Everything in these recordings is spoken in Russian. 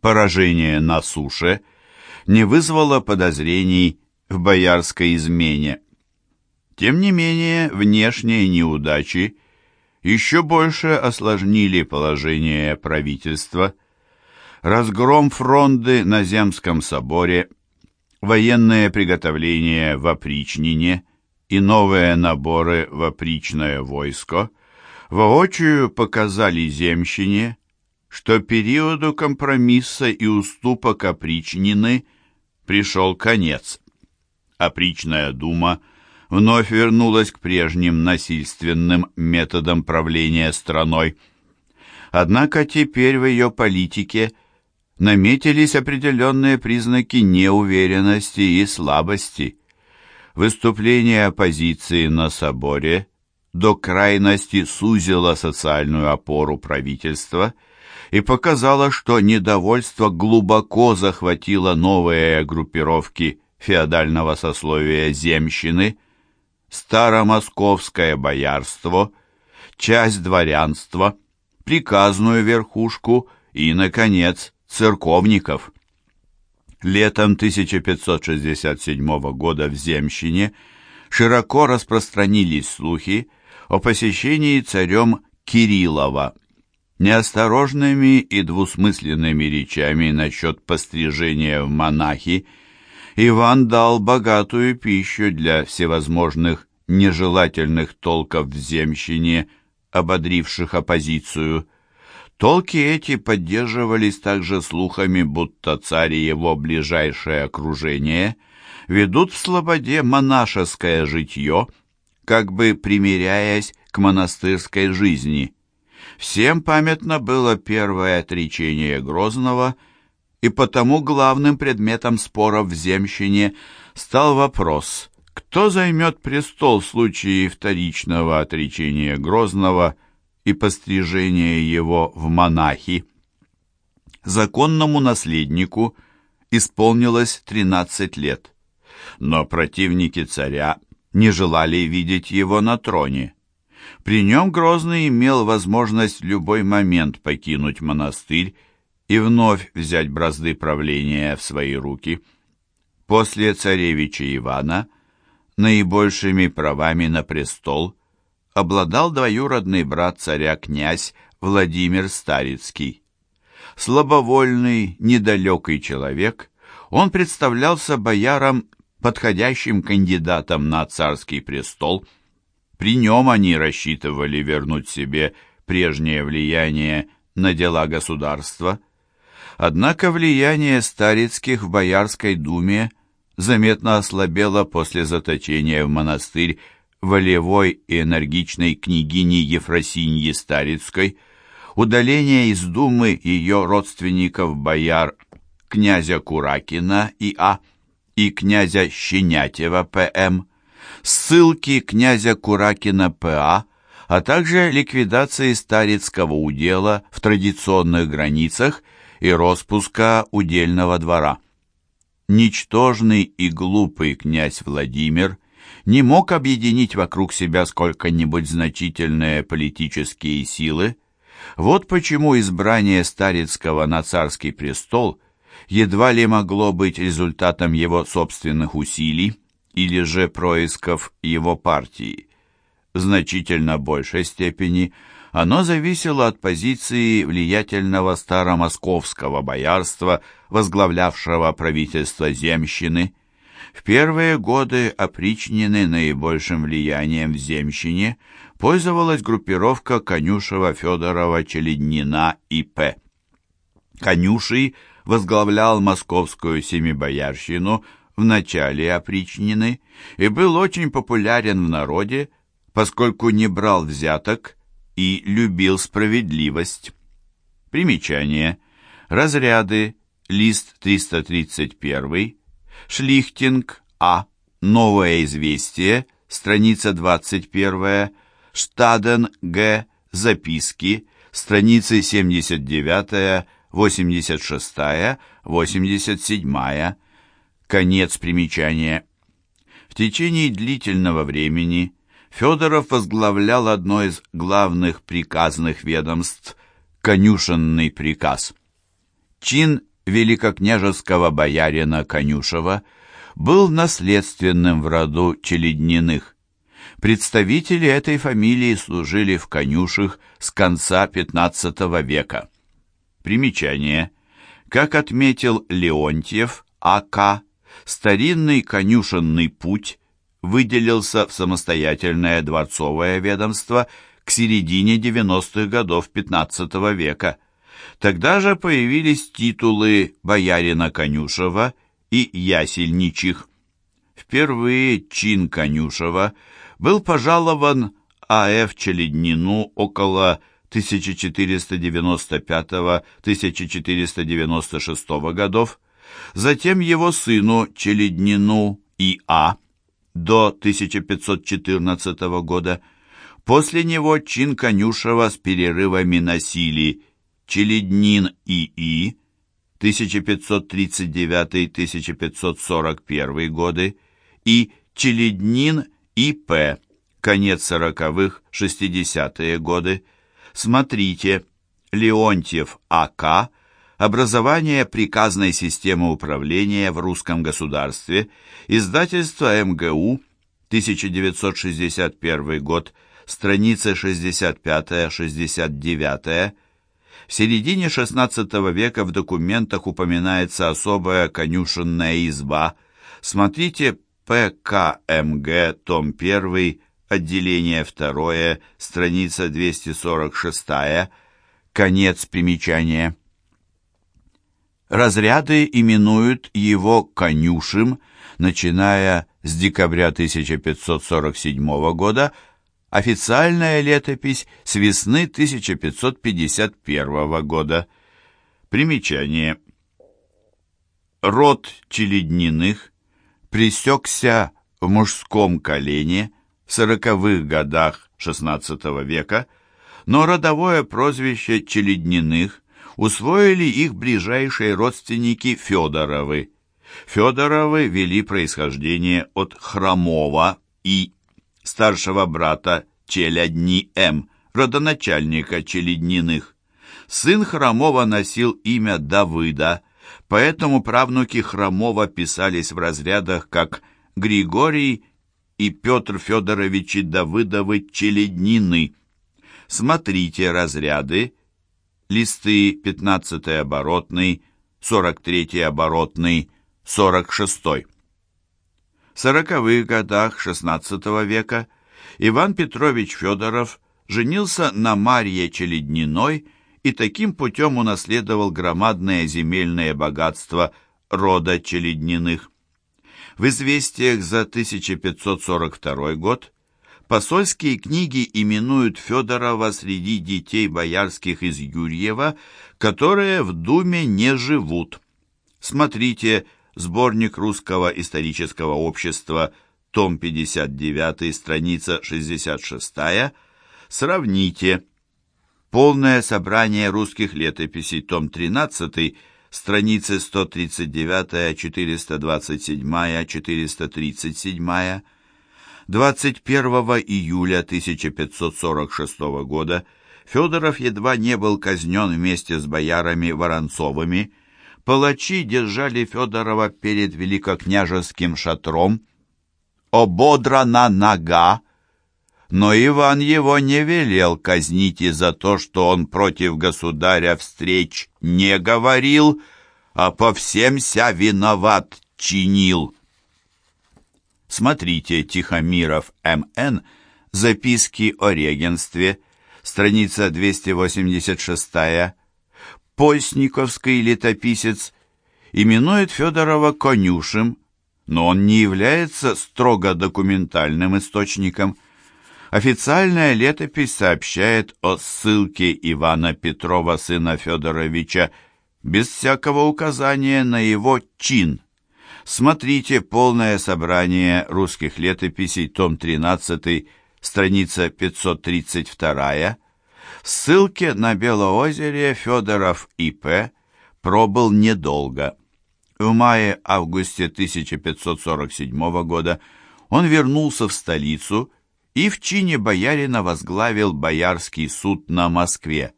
Поражение на суше не вызвало подозрений в боярской измене. Тем не менее, внешние неудачи еще больше осложнили положение правительства. Разгром фронды на Земском соборе, военные приготовления в опричнине и новые наборы в опричное войско воочию показали земщине, что периоду компромисса и уступок опричнины пришел конец. Опричная дума вновь вернулась к прежним насильственным методам правления страной. Однако теперь в ее политике наметились определенные признаки неуверенности и слабости. Выступление оппозиции на соборе до крайности сузило социальную опору правительства и показало, что недовольство глубоко захватило новые группировки феодального сословия земщины – старомосковское боярство, часть дворянства, приказную верхушку и, наконец, церковников. Летом 1567 года в Земщине широко распространились слухи о посещении царем Кириллова. Неосторожными и двусмысленными речами насчет пострижения в монахи – Иван дал богатую пищу для всевозможных нежелательных толков в земщине, ободривших оппозицию. Толки эти поддерживались также слухами, будто царь и его ближайшее окружение ведут в слободе монашеское житье, как бы примиряясь к монастырской жизни. Всем памятно было первое отречение Грозного – и потому главным предметом споров в земщине стал вопрос, кто займет престол в случае вторичного отречения Грозного и пострижения его в монахи. Законному наследнику исполнилось 13 лет, но противники царя не желали видеть его на троне. При нем Грозный имел возможность в любой момент покинуть монастырь и вновь взять бразды правления в свои руки. После царевича Ивана наибольшими правами на престол обладал двоюродный брат царя князь Владимир Старицкий. Слабовольный, недалекий человек, он представлялся боярам подходящим кандидатом на царский престол. При нем они рассчитывали вернуть себе прежнее влияние на дела государства – Однако влияние Старицких в Боярской думе заметно ослабело после заточения в монастырь волевой и энергичной княгини Ефросиньи Старицкой, удаление из думы ее родственников-бояр князя Куракина И.А. и князя Щенятева П.М., ссылки князя Куракина П.А., а также ликвидации Старицкого удела в традиционных границах – и распуска удельного двора. Ничтожный и глупый князь Владимир не мог объединить вокруг себя сколько-нибудь значительные политические силы. Вот почему избрание Старицкого на царский престол едва ли могло быть результатом его собственных усилий или же происков его партии. В значительно большей степени – оно зависело от позиции влиятельного старомосковского боярства, возглавлявшего правительство земщины. В первые годы опричнины наибольшим влиянием в земщине пользовалась группировка Конюшева, Федорова, Челеднина и П. Конюший возглавлял московскую семибоярщину в начале опричнины и был очень популярен в народе, поскольку не брал взяток и любил справедливость. Примечание. Разряды. Лист 331. Шлихтинг. А. Новое известие. Страница 21. Штаден. Г. Записки. Страницы 79, 86, 87. Конец примечания. В течение длительного времени Федоров возглавлял одно из главных приказных ведомств – конюшенный приказ. Чин великокняжеского боярина Конюшева был наследственным в роду Челедниных. Представители этой фамилии служили в конюшах с конца XV века. Примечание. Как отметил Леонтьев, А.К., старинный конюшенный путь выделился в самостоятельное дворцовое ведомство к середине 90-х годов XV века. Тогда же появились титулы боярина Конюшева и ясельничих. Впервые чин Конюшева был пожалован А.Ф. Челеднину около 1495-1496 годов, затем его сыну Челеднину И.А. до 1514 года. После него чин Конюшева с перерывами носили Челеднин И.И. 1539-1541 годы и Челеднин И.П. Конец сороковых, шестидесятые годы. Смотрите. Леонтьев А.К. Образование приказной системы управления в русском государстве. Издательство МГУ. 1961 год. Страница 65-69. В середине XVI века в документах упоминается особая конюшенная изба. Смотрите ПКМГ, том 1, отделение 2, страница 246, конец примечания. Разряды именуют его конюшем, начиная с декабря 1547 года, Официальная летопись с весны 1551 года. Примечание. Род Челедниных пресекся в мужском колене в сороковых годах XVI века, но родовое прозвище Челедниных усвоили их ближайшие родственники Федоровы. Федоровы вели происхождение от Хромова и старшего брата Челядни М., родоначальника Челедниных. Сын Хромова носил имя Давыда, поэтому правнуки Хромова писались в разрядах как Григорий и Петр Федоровичи Давыдовы Челеднины. Смотрите разряды, листы 15 оборотный, 43 оборотный, 46 -й. В сороковых годах XVI века Иван Петрович Федоров женился на Марье Челедниной и таким путем унаследовал громадное земельное богатство рода Челедниных. В известиях за 1542 год посольские книги именуют Федорова среди детей боярских из Юрьева, которые в Думе не живут. Смотрите Сборник Русского исторического общества, том 59, страница 66. Сравните. Полное собрание русских летописей, том 13, страницы 139, 427, 437. 21 июля 1546 года Федоров едва не был казнен вместе с боярами Воронцовыми, палачи держали Федорова перед великокняжеским шатром. Ободрана нога, но Иван его не велел казнить и за то, что он против государя встреч не говорил, а по всем ся виноват чинил. Смотрите Тихомиров М.Н. Записки о регенстве, страница 286 Постниковский летописец именует Федорова конюшем, но он не является строго документальным источником. Официальная летопись сообщает о ссылке Ивана Петрова, сына Федоровича, без всякого указания на его чин. Смотрите полное собрание русских летописей, том 13, страница 532 в ссылке на Белоозере Федоров И.П. пробыл недолго. В мае-августе 1547 года он вернулся в столицу и в чине боярина возглавил Боярский суд на Москве.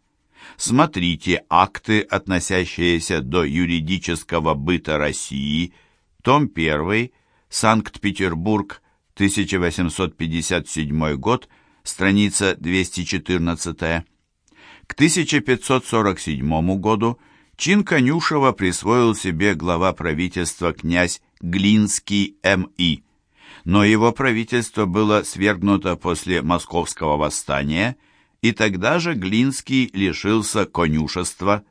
Смотрите акты, относящиеся до юридического быта России, том 1, Санкт-Петербург, 1857 год, страница 214. К 1547 году чин Конюшева присвоил себе глава правительства князь Глинский М.И., но его правительство было свергнуто после московского восстания, и тогда же Глинский лишился конюшества.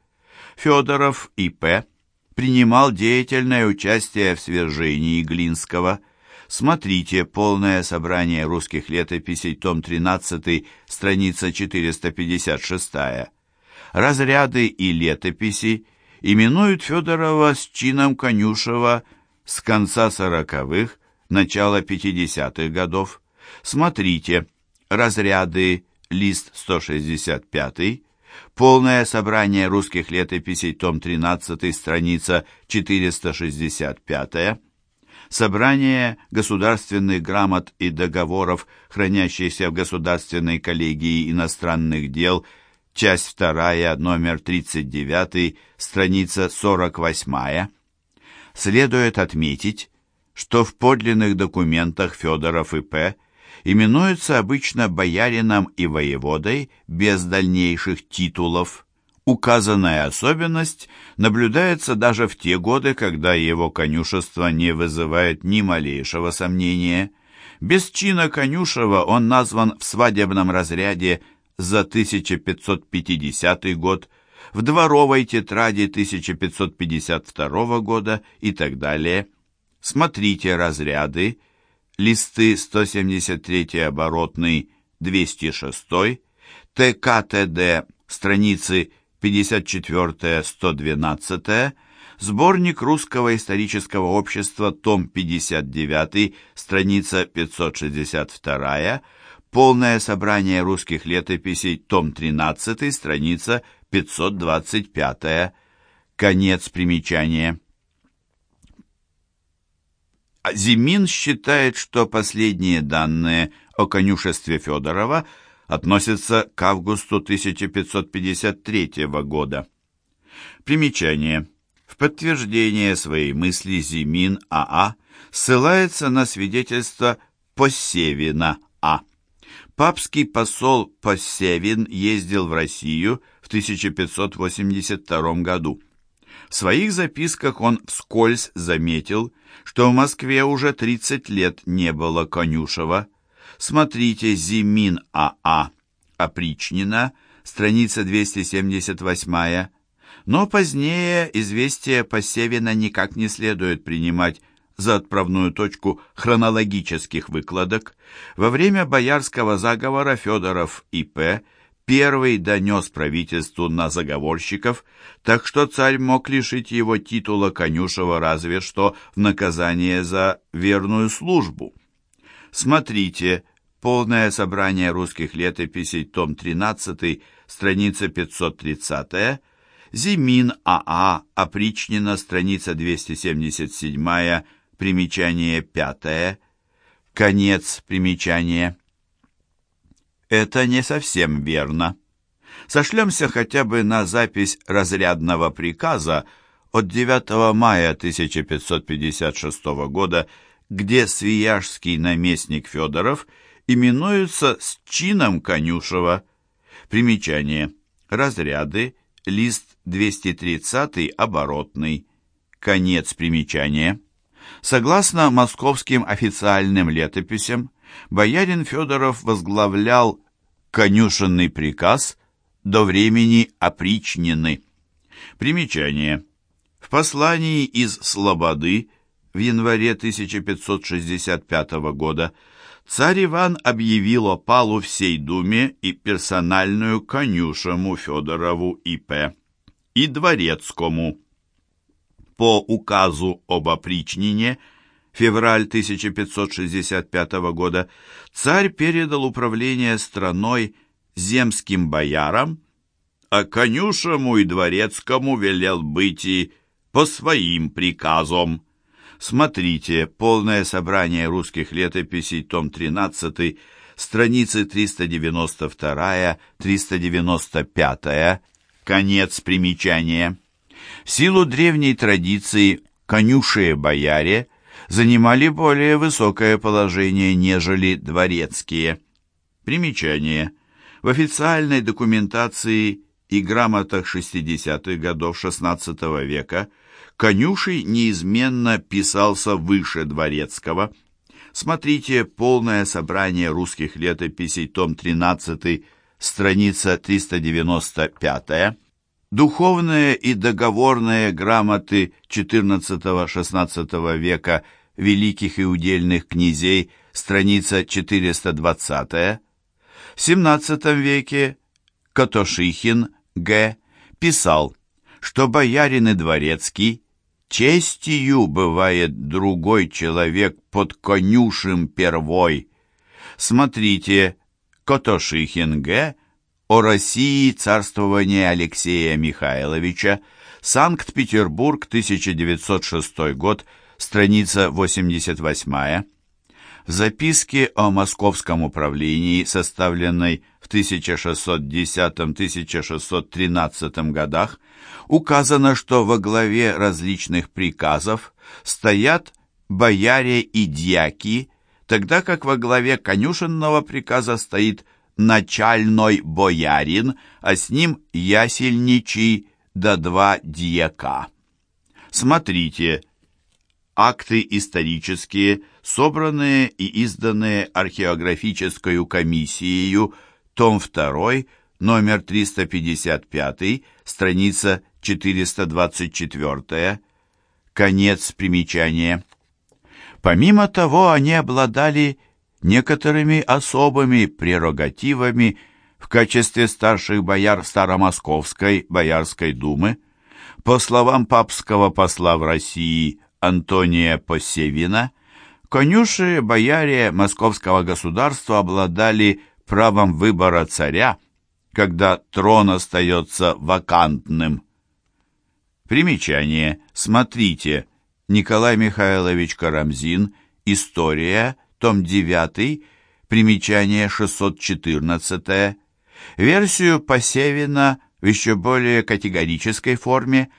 Федоров И.П. принимал деятельное участие в свержении Глинского – Смотрите полное собрание русских летописей, том 13, страница 456. Разряды и летописи именуют Федорова с чином Конюшева с конца сороковых, начала пятидесятых годов. Смотрите, разряды, лист 165, полное собрание русских летописей, том 13, страница 465, собрание государственных грамот и договоров, хранящихся в Государственной коллегии иностранных дел, часть 2, номер 39, страница 48. Следует отметить, что в подлинных документах Федоров и П. именуются обычно боярином и воеводой без дальнейших титулов. Указанная особенность наблюдается даже в те годы, когда его конюшество не вызывает ни малейшего сомнения. Без чина конюшева он назван в свадебном разряде за 1550 год, в дворовой тетради 1552 года и так далее. Смотрите разряды, листы 173 оборотный, 206, ТКТД, страницы 54-112, сборник Русского исторического общества, том 59, страница 562, полное собрание русских летописей, том 13, страница 525, конец примечания. Зимин считает, что последние данные о конюшестве Федорова – относится к августу 1553 года. Примечание. В подтверждение своей мысли Зимин АА ссылается на свидетельство Посевина А. Папский посол Посевин ездил в Россию в 1582 году. В своих записках он вскользь заметил, что в Москве уже 30 лет не было Конюшева, Смотрите Зимин АА, опричнина, страница 278 но позднее известие Посевина никак не следует принимать за отправную точку хронологических выкладок. Во время боярского заговора Федоров И.П. первый донес правительству на заговорщиков, так что царь мог лишить его титула конюшева разве что в наказание за верную службу. Смотрите Полное собрание русских летописей, том 13, страница 530, Зимин АА, опричнина, страница 277, примечание 5, конец примечания. Это не совсем верно. Сошлемся хотя бы на запись разрядного приказа от 9 мая 1556 года, где свияжский наместник Федоров – именуются с чином Конюшева. Примечание. Разряды. Лист 230 оборотный. Конец примечания. Согласно московским официальным летописям, боярин Федоров возглавлял конюшенный приказ до времени опричнины. Примечание. В послании из Слободы в январе 1565 года царь Иван объявил опалу всей думе и персональную конюшему Федорову И.П. и дворецкому. По указу об опричнине февраль 1565 года царь передал управление страной земским боярам, а конюшему и дворецкому велел быть и по своим приказам. Смотрите полное собрание русских летописей, том 13, страницы 392-395, Конец примечания. В силу древней традиции конюшие бояре занимали более высокое положение, нежели дворецкие. Примечание. В официальной документации и грамотах 60-х годов XVI века конюший неизменно писался выше дворецкого. Смотрите полное собрание русских летописей, том 13, страница 395 Духовные и договорные грамоты XIV-XVI века великих и удельных князей, страница 420 В XVII веке Котошихин Г. писал, что боярин и дворецкий честью бывает другой человек под конюшем первой. Смотрите, Котошихин Г о России царствования Алексея Михайловича, Санкт-Петербург, 1906 год, страница 88 В записке о московском управлении, составленной в 1610-1613 годах, указано, что во главе различных приказов стоят бояре и дьяки, тогда как во главе конюшенного приказа стоит начальной боярин, а с ним ясельничий да два дьяка. Смотрите, акты исторические, собранные и изданные археографической комиссией, том 2, номер 355, страница 424, конец примечания. Помимо того, они обладали некоторыми особыми прерогативами в качестве старших бояр Старомосковской Боярской думы. По словам папского посла в России Антония Посевина, конюши бояре московского государства обладали правом выбора царя, когда трон остается вакантным. Примечание. Смотрите. Николай Михайлович Карамзин. История том 9, примечание 614, версию Посевина в еще более категорической форме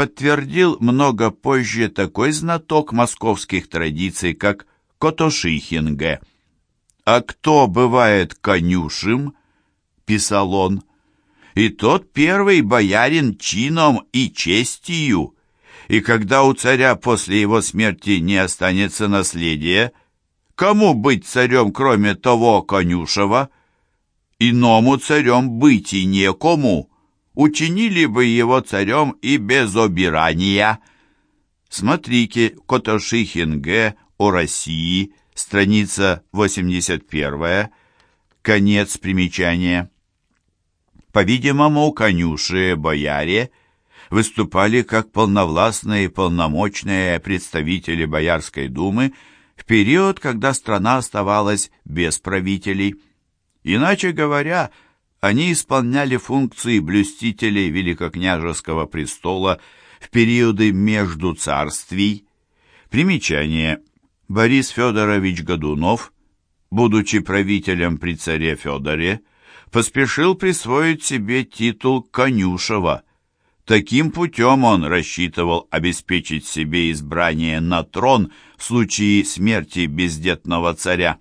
подтвердил много позже такой знаток московских традиций, как Котошихинге. «А кто бывает конюшем?» — писал он. «И тот первый боярин чином и честью, и когда у царя после его смерти не останется наследия, Кому быть царем, кроме того конюшева? Иному царем быть и некому. Учинили бы его царем и без обирания. Смотрите, Котошихин Г. о России, страница 81, конец примечания. По-видимому, конюши бояре выступали как полновластные и полномочные представители Боярской думы в период, когда страна оставалась без правителей. Иначе говоря, они исполняли функции блюстителей великокняжеского престола в периоды между царствий. Примечание. Борис Федорович Годунов, будучи правителем при царе Федоре, поспешил присвоить себе титул Конюшева – Таким путем он рассчитывал обеспечить себе избрание на трон в случае смерти бездетного царя.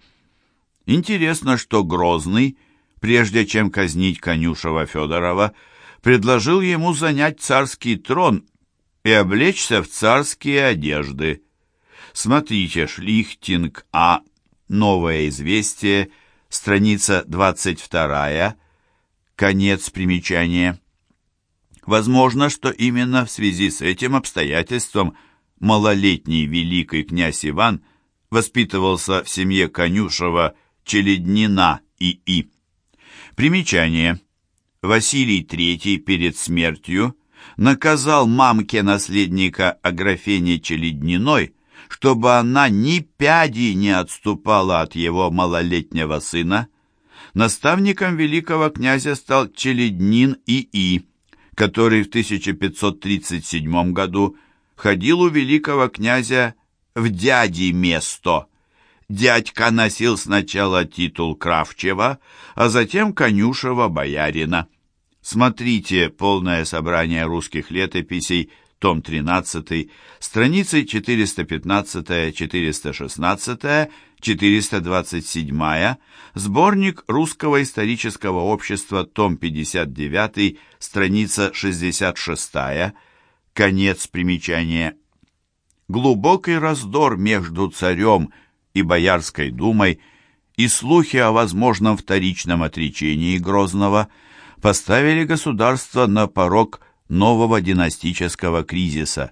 Интересно, что Грозный, прежде чем казнить конюшева Федорова, предложил ему занять царский трон и облечься в царские одежды. Смотрите, Шлихтинг А. Новое известие, страница 22, конец примечания. Возможно, что именно в связи с этим обстоятельством малолетний великий князь Иван воспитывался в семье Конюшева Челеднина И.И. Примечание. Василий III перед смертью наказал мамке наследника Аграфене Челедниной, чтобы она ни пяди не отступала от его малолетнего сына. Наставником великого князя стал Челеднин И.И который в 1537 году ходил у великого князя в дяди место. Дядька носил сначала титул Кравчева, а затем конюшева боярина. Смотрите полное собрание русских летописей, том 13, страницы 415, 416, 427, сборник Русского исторического общества, том 59, страница 66, конец примечания. Глубокий раздор между царем и Боярской думой и слухи о возможном вторичном отречении Грозного – поставили государство на порог нового династического кризиса.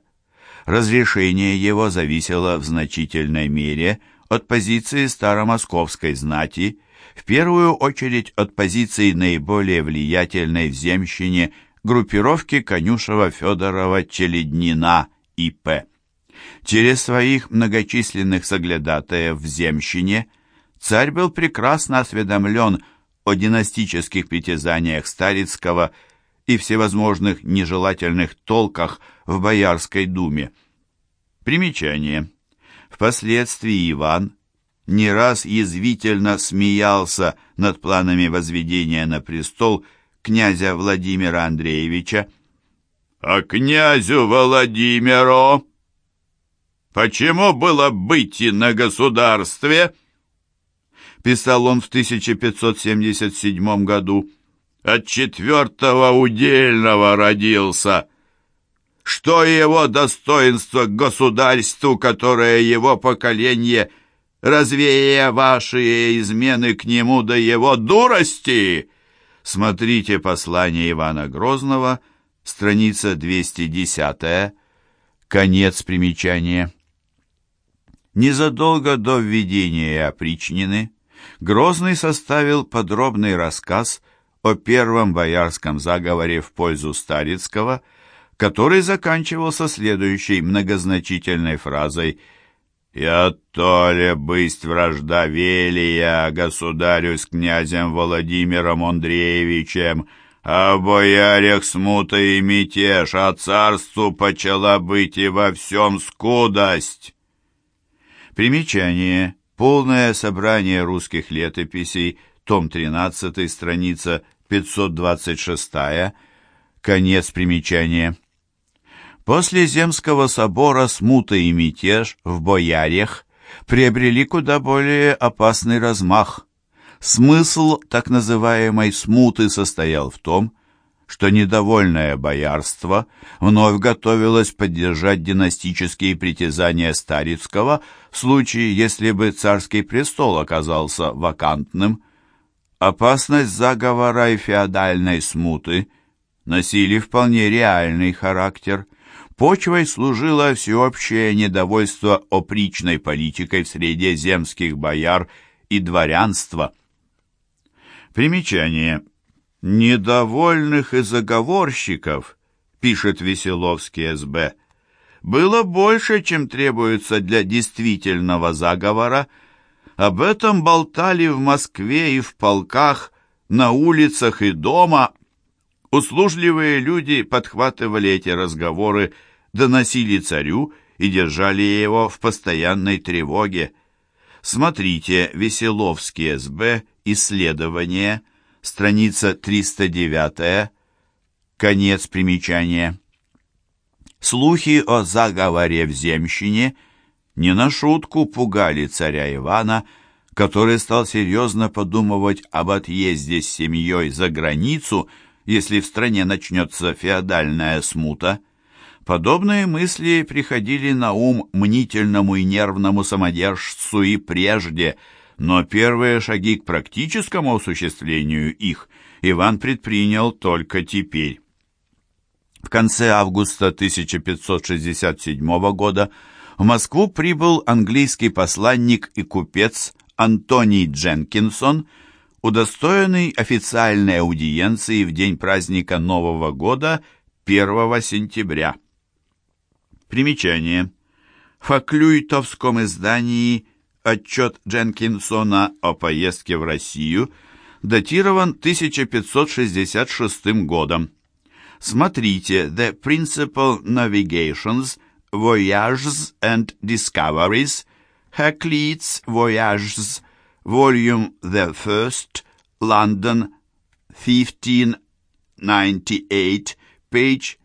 Разрешение его зависело в значительной мере от позиции старомосковской знати, в первую очередь от позиции наиболее влиятельной в земщине группировки Конюшева-Федорова-Челеднина И.П. Через своих многочисленных соглядатаев в земщине царь был прекрасно осведомлен о династических притязаниях Старицкого и всевозможных нежелательных толках в Боярской думе. Примечание. Впоследствии Иван не раз язвительно смеялся над планами возведения на престол князя Владимира Андреевича. «А князю Владимиру почему было быть и на государстве?» писал он в 1577 году, от четвертого удельного родился. Что его достоинство к государству, которое его поколение, развея ваши измены к нему до его дурости? Смотрите послание Ивана Грозного, страница 210, конец примечания. Незадолго до введения опричнины Грозный составил подробный рассказ о первом боярском заговоре в пользу Старицкого, который заканчивался следующей многозначительной фразой «Я то ли бысть вражда велия государю с князем Владимиром Андреевичем, а боярях смута и мятеж, а царству почала быть и во всем скудость». Примечание – Полное собрание русских летописей, том 13, страница 526, конец примечания. После Земского собора смута и мятеж в Боярях приобрели куда более опасный размах. Смысл так называемой смуты состоял в том, что недовольное боярство вновь готовилось поддержать династические притязания Старицкого в случае, если бы царский престол оказался вакантным. Опасность заговора и феодальной смуты носили вполне реальный характер. Почвой служило всеобщее недовольство опричной политикой в среде земских бояр и дворянства. Примечание – «Недовольных и заговорщиков», — пишет Веселовский СБ, «было больше, чем требуется для действительного заговора. Об этом болтали в Москве и в полках, на улицах и дома. Услужливые люди подхватывали эти разговоры, доносили царю и держали его в постоянной тревоге. Смотрите «Веселовский СБ. Исследование» страница 309, конец примечания. Слухи о заговоре в земщине не на шутку пугали царя Ивана, который стал серьезно подумывать об отъезде с семьей за границу, если в стране начнется феодальная смута. Подобные мысли приходили на ум мнительному и нервному самодержцу и прежде – но первые шаги к практическому осуществлению их Иван предпринял только теперь. В конце августа 1567 года в Москву прибыл английский посланник и купец Антоний Дженкинсон, удостоенный официальной аудиенции в день праздника Нового года 1 сентября. Примечание. В Факлюйтовском издании Отчет Дженкинсона о поездке в Россию датирован 1566 годом. Смотрите The Principal Navigations, Voyages and Discoveries, Hakluyt's Voyages, Volume the First, London, 15 98, page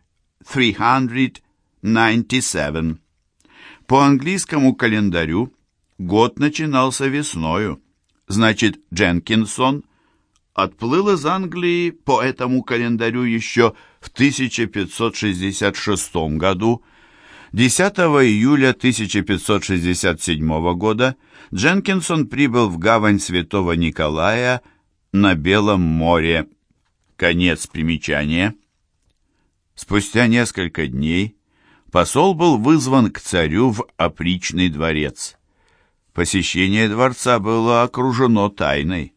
397. По английскому календарю год начинался весною. Значит, Дженкинсон отплыл из Англии по этому календарю еще в 1566 году. 10 июля 1567 года Дженкинсон прибыл в гавань Святого Николая на Белом море. Конец примечания. Спустя несколько дней посол был вызван к царю в опричный дворец. Посещение дворца было окружено тайной.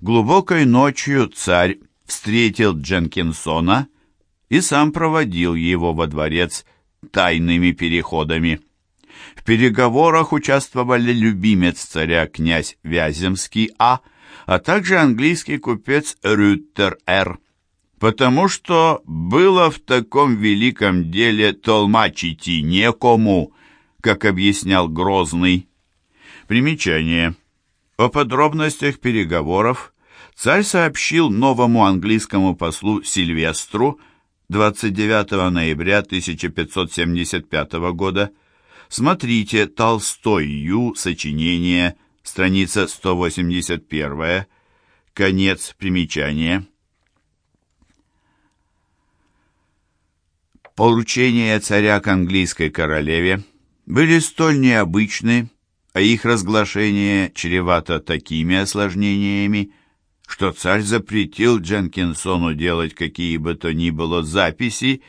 Глубокой ночью царь встретил Дженкинсона и сам проводил его во дворец тайными переходами. В переговорах участвовали любимец царя князь Вяземский А., а также английский купец Рюттер Р., потому что было в таком великом деле толмачить и некому, как объяснял Грозный. Примечание. О подробностях переговоров царь сообщил новому английскому послу Сильвестру 29 ноября 1575 года. Смотрите Толстой Ю, сочинение, страница 181, конец примечания. Поручения царя к английской королеве были столь необычны, а их разглашение чревато такими осложнениями, что царь запретил Дженкинсону делать какие бы то ни было записи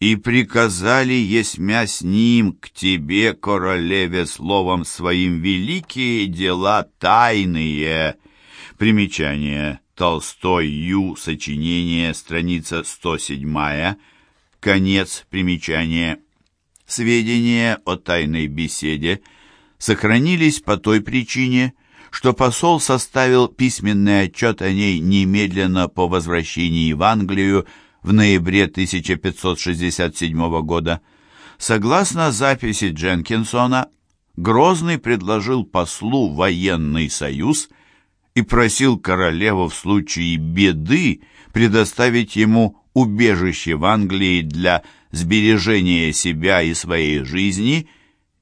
и приказали, есмя с ним, к тебе, королеве, словом своим великие дела тайные. Примечание. Толстой Ю. Сочинение. Страница 107. Конец примечания. Сведения о тайной беседе сохранились по той причине, что посол составил письменный отчет о ней немедленно по возвращении в Англию в ноябре 1567 года. Согласно записи Дженкинсона, Грозный предложил послу военный союз и просил королеву в случае беды предоставить ему убежище в Англии для сбережения себя и своей жизни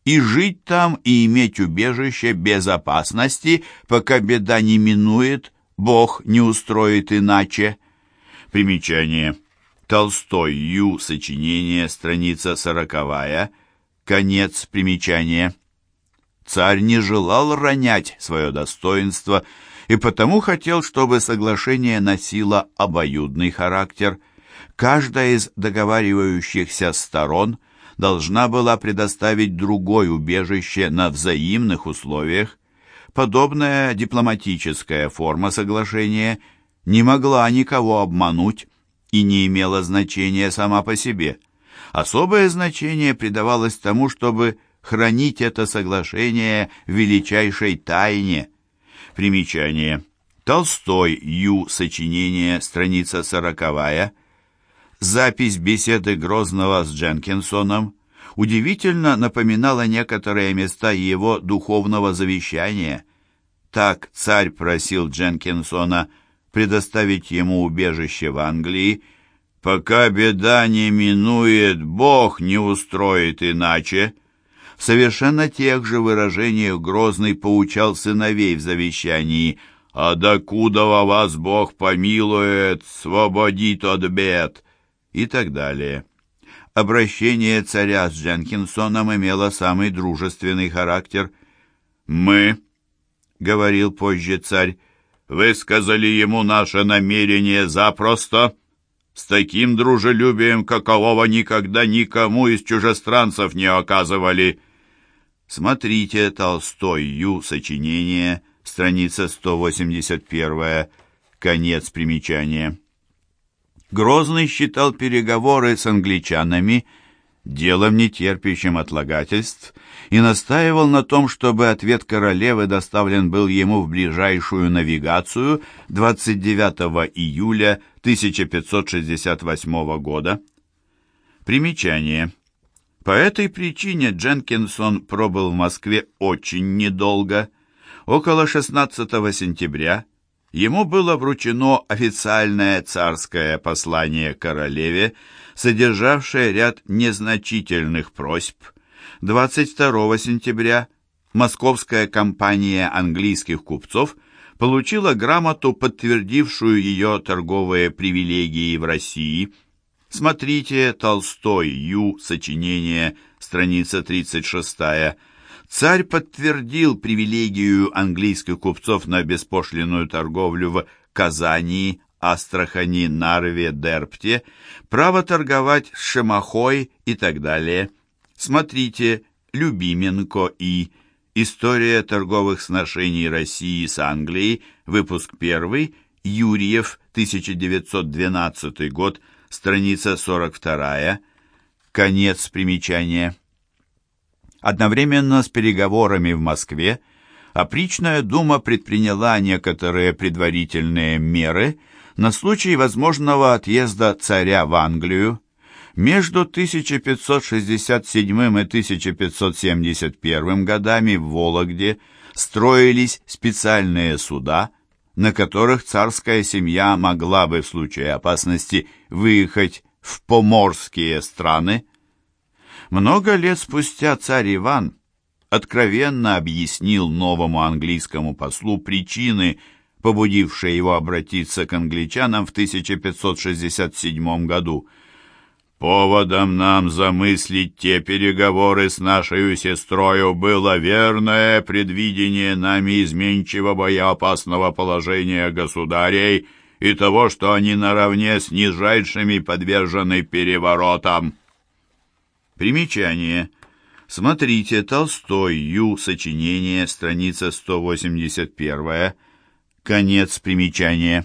и жить там и иметь убежище безопасности, пока беда не минует, Бог не устроит иначе. Примечание. Толстой Ю. Сочинение, страница сороковая. Конец примечания. Царь не желал ронять свое достоинство и потому хотел, чтобы соглашение носило обоюдный характер – Каждая из договаривающихся сторон должна была предоставить другой убежище на взаимных условиях. Подобная дипломатическая форма соглашения не могла никого обмануть и не имела значения сама по себе. Особое значение придавалось тому, чтобы хранить это соглашение в величайшей тайне. Примечание. Толстой, Ю. Сочинение, страница сороковая. Запись беседы Грозного с Дженкинсоном удивительно напоминала некоторые места его духовного завещания. Так царь просил Дженкинсона предоставить ему убежище в Англии, «Пока беда не минует, Бог не устроит иначе». В совершенно тех же выражениях Грозный поучал сыновей в завещании «А докуда вас Бог помилует, свободит от бед» и так далее. Обращение царя с Дженкинсоном имело самый дружественный характер. «Мы», — говорил позже царь, — «высказали ему наше намерение запросто, с таким дружелюбием, какового никогда никому из чужестранцев не оказывали». Смотрите Толстой Ю. Сочинение, страница 181, конец примечания. Грозный считал переговоры с англичанами делом нетерпящим отлагательств и настаивал на том, чтобы ответ королевы доставлен был ему в ближайшую навигацию 29 июля 1568 года. Примечание. По этой причине Дженкинсон пробыл в Москве очень недолго. Около 16 сентября ему было вручено официальное царское послание королеве, содержавшее ряд незначительных просьб. 22 сентября московская компания английских купцов получила грамоту, подтвердившую ее торговые привилегии в России. Смотрите Толстой, Ю, сочинение, страница 36 Царь подтвердил привилегию английских купцов на беспошлинную торговлю в Казани, Астрахани, Нарве, Дерпте, право торговать с Шемахой и так далее. Смотрите Любименко и История торговых сношений России с Англией, выпуск 1, Юрьев, 1912 год, страница 42, конец примечания. Одновременно с переговорами в Москве опричная дума предприняла некоторые предварительные меры на случай возможного отъезда царя в Англию. Между 1567 и 1571 годами в Вологде строились специальные суда, на которых царская семья могла бы в случае опасности выехать в поморские страны, много лет спустя царь Иван откровенно объяснил новому английскому послу причины, побудившие его обратиться к англичанам в 1567 году. «Поводом нам замыслить те переговоры с нашей сестрою было верное предвидение нами изменчивого боеопасного положения государей и того, что они наравне с нижайшими подвержены переворотам». Примечание. Смотрите, Толстой, Ю, сочинение, страница 181, конец примечания.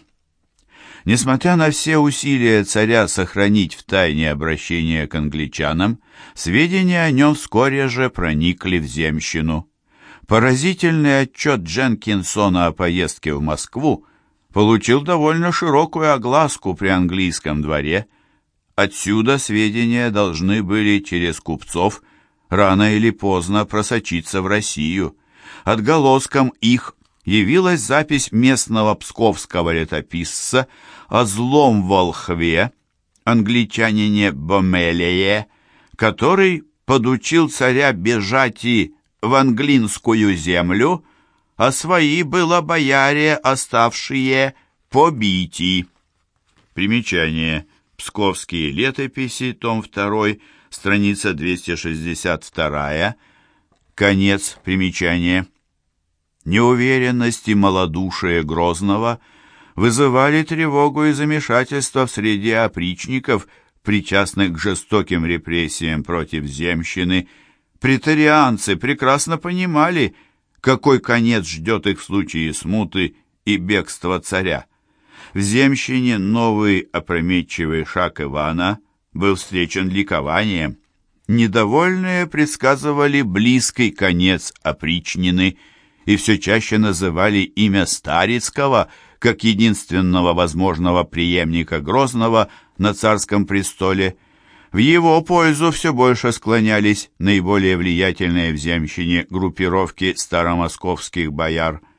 Несмотря на все усилия царя сохранить в тайне обращение к англичанам, сведения о нем вскоре же проникли в земщину. Поразительный отчет Дженкинсона о поездке в Москву получил довольно широкую огласку при английском дворе – Отсюда сведения должны были через купцов рано или поздно просочиться в Россию. Отголоском их явилась запись местного псковского летописца о злом волхве, англичанине Бомелее, который подучил царя бежать и в англинскую землю, а свои было бояре, оставшие побити. Примечание. Псковские летописи, том 2, страница 262, конец примечания. Неуверенность и малодушие Грозного вызывали тревогу и замешательство в среде опричников, причастных к жестоким репрессиям против земщины. Претарианцы прекрасно понимали, какой конец ждет их в случае смуты и бегства царя. В земщине новый опрометчивый шаг Ивана был встречен ликованием. Недовольные предсказывали близкий конец опричнины и все чаще называли имя Старицкого как единственного возможного преемника Грозного на царском престоле. В его пользу все больше склонялись наиболее влиятельные в земщине группировки старомосковских бояр –